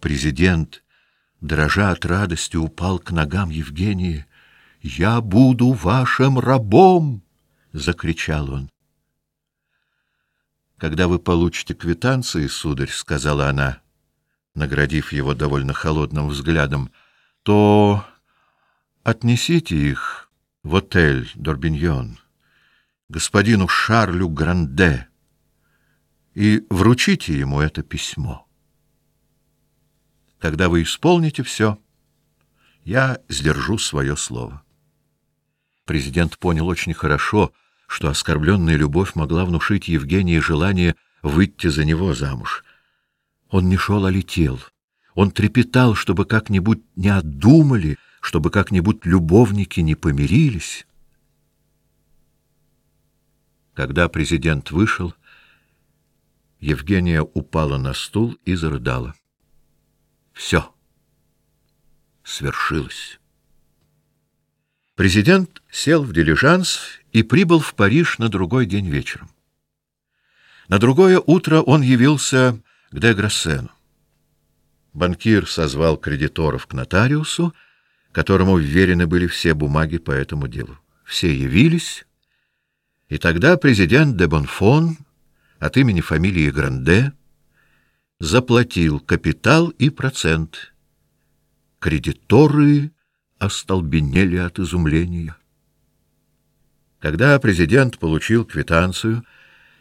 Президент, дрожа от радости, упал к ногам Евгении. «Я буду вашим рабом!» — закричал он. «Когда вы получите квитанции, сударь, — сказала она, наградив его довольно холодным взглядом, — то отнесите их в отель Дорбиньон господину Шарлю Гранде и вручите ему это письмо. Когда вы исполните все, я сдержу свое слово. Президент понял очень хорошо, что оскорбленная любовь могла внушить Евгении желание выйти за него замуж. Он не шел, а летел. Он трепетал, чтобы как-нибудь не отдумали, чтобы как-нибудь любовники не помирились. Когда президент вышел, Евгения упала на стул и зарыдала. Все свершилось. Президент сел в дилижанс и прибыл в Париж на другой день вечером. На другое утро он явился к де Грассену. Банкир созвал кредиторов к нотариусу, которому вверены были все бумаги по этому делу. Все явились, и тогда президент де Бонфон от имени фамилии Гранде заплатил капитал и процент. Кредиторы остолбенели от изумления. Когда президент получил квитанцию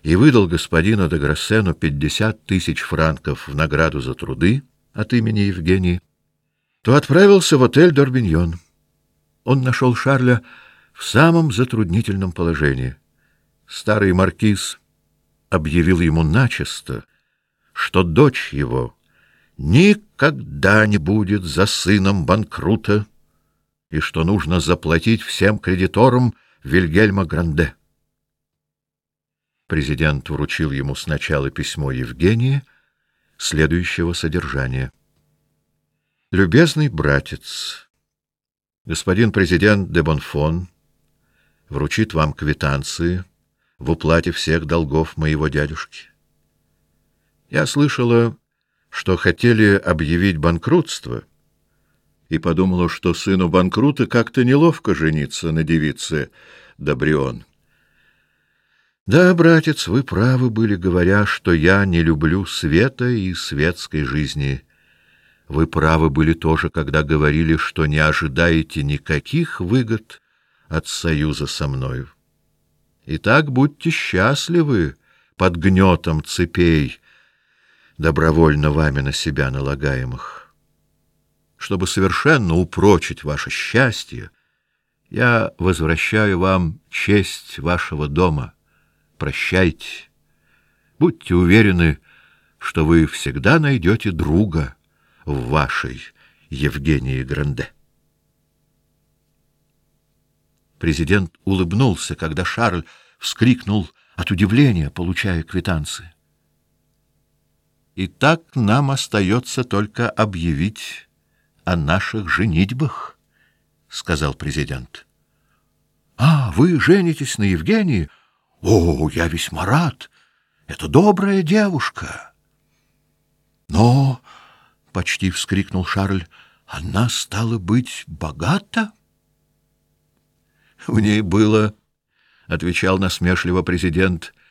и выдал господину де Грассену пятьдесят тысяч франков в награду за труды от имени Евгении, то отправился в отель Дорбиньон. Он нашел Шарля в самом затруднительном положении. Старый маркиз объявил ему начисто, что дочь его никогда не будет за сыном банкрута и что нужно заплатить всем кредиторам Вильгельма Гранде. Президент вручил ему сначала письмо Евгении, следующего содержания. «Любезный братец, господин президент де Бонфон вручит вам квитанции в уплате всех долгов моего дядюшки. Я слышала, что хотели объявить банкротство — и подумала, что сыну банкрута как-то неловко жениться на девице Добрион. Да, братец, вы правы были, говоря, что я не люблю света и светской жизни. Вы правы были тоже, когда говорили, что не ожидаете никаких выгод от союза со мною. Итак, будьте счастливы под гнетом цепей, добровольно вами на себя налагаемых чтобы совершенно упрочить ваше счастье, я возвращаю вам честь вашего дома. Прощайте. Будьте уверены, что вы всегда найдете друга в вашей Евгении Гранде. Президент улыбнулся, когда Шарль вскрикнул от удивления, получая квитанции. И так нам остается только объявить о наших женитьбах, — сказал президент. — А, вы женитесь на Евгении? О, я весьма рад. Это добрая девушка. — Но, — почти вскрикнул Шарль, — она стала быть богата? — В ней было, — отвечал насмешливо президент, —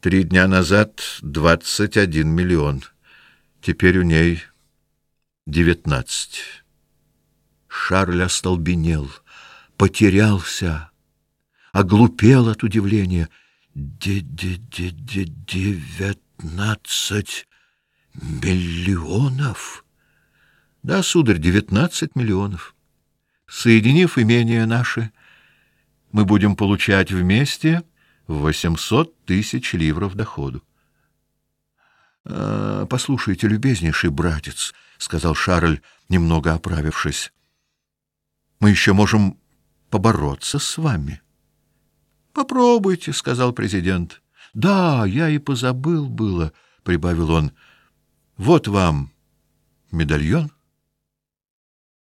три дня назад двадцать один миллион. Теперь у ней девятнадцать. Шарль остолбенел, потерялся, оглупел от удивления. Девятнадцать миллионов? Да, сударь, девятнадцать миллионов. Соединив имения наши, мы будем получать вместе восемьсот тысяч ливров доходу. А, — Послушайте, любезнейший братец, — сказал Шарль, немного оправившись, — мы еще можем побороться с вами. — Попробуйте, — сказал президент. — Да, я и позабыл было, — прибавил он. — Вот вам медальон.